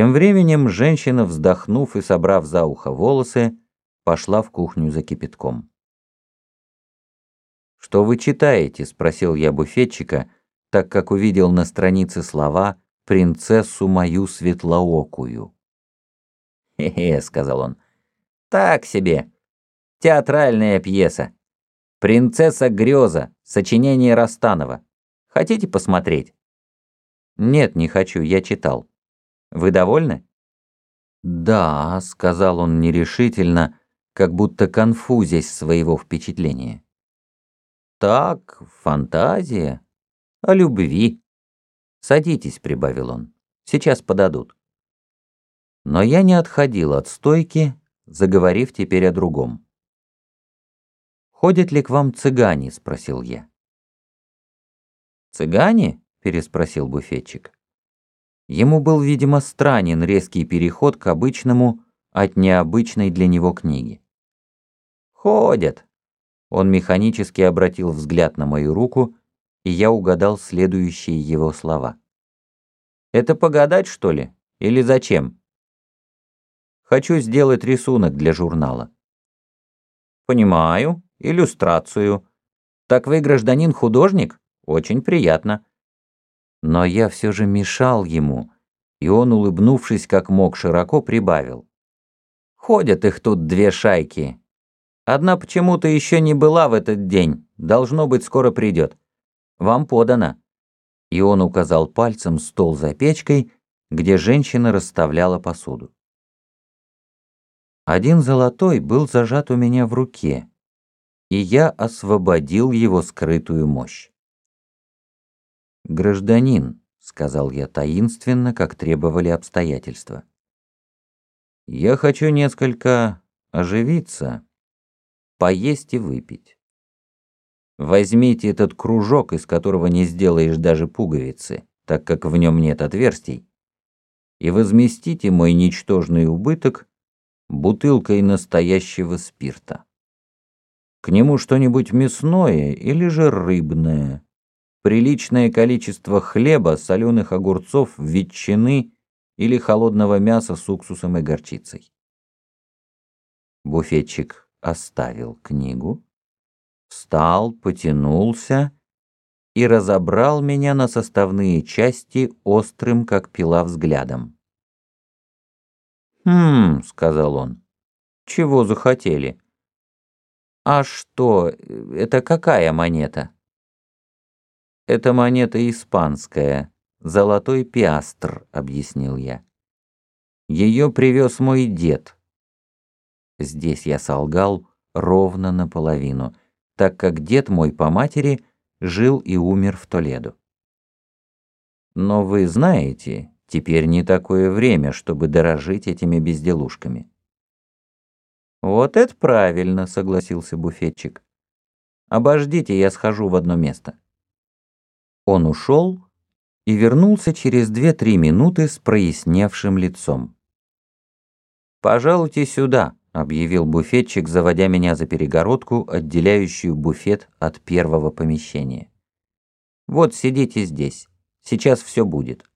Тем временем женщина, вздохнув и собрав за ухо волосы, пошла в кухню за кипятком. «Что вы читаете?» — спросил я буфетчика, так как увидел на странице слова «принцессу мою светлоокую». «Хе-хе», — сказал он, — «так себе. Театральная пьеса. «Принцесса Греза», сочинение Растанова. Хотите посмотреть? Нет, не хочу, я читал. Вы довольны? Да, сказал он нерешительно, как будто конфузясь своего впечатления. Так, фантазия. О любви. Садитесь, прибавил он. Сейчас подадут. Но я не отходил от стойки, заговорив теперь о другом. «Ходят ли к вам цыгане?» — спросил я. «Цыгане?» — переспросил буфетчик. Ему был, видимо, странен резкий переход к обычному от необычной для него книги. «Ходят». Он механически обратил взгляд на мою руку, и я угадал следующие его слова. «Это погадать, что ли? Или зачем?» «Хочу сделать рисунок для журнала». «Понимаю иллюстрацию. Так вы гражданин-художник? Очень приятно. Но я все же мешал ему, и он, улыбнувшись как мог широко, прибавил. Ходят их тут две шайки. Одна почему-то еще не была в этот день, должно быть, скоро придет. Вам подано. И он указал пальцем стол за печкой, где женщина расставляла посуду. Один золотой был зажат у меня в руке, и я освободил его скрытую мощь. «Гражданин», — сказал я таинственно, как требовали обстоятельства, — «я хочу несколько оживиться, поесть и выпить. Возьмите этот кружок, из которого не сделаешь даже пуговицы, так как в нем нет отверстий, и возместите мой ничтожный убыток бутылкой настоящего спирта». К нему что-нибудь мясное или же рыбное. Приличное количество хлеба, соленых огурцов, ветчины или холодного мяса с уксусом и горчицей. Буфетчик оставил книгу, встал, потянулся и разобрал меня на составные части острым, как пила, взглядом. «Хм», — сказал он, — «чего захотели?» «А что, это какая монета?» «Это монета испанская, золотой пиастр», — объяснил я. «Ее привез мой дед». Здесь я солгал ровно наполовину, так как дед мой по матери жил и умер в Толедо. Но вы знаете, теперь не такое время, чтобы дорожить этими безделушками. «Вот это правильно», — согласился буфетчик. «Обождите, я схожу в одно место». Он ушел и вернулся через две-три минуты с проясневшим лицом. «Пожалуйте сюда», — объявил буфетчик, заводя меня за перегородку, отделяющую буфет от первого помещения. «Вот сидите здесь. Сейчас все будет».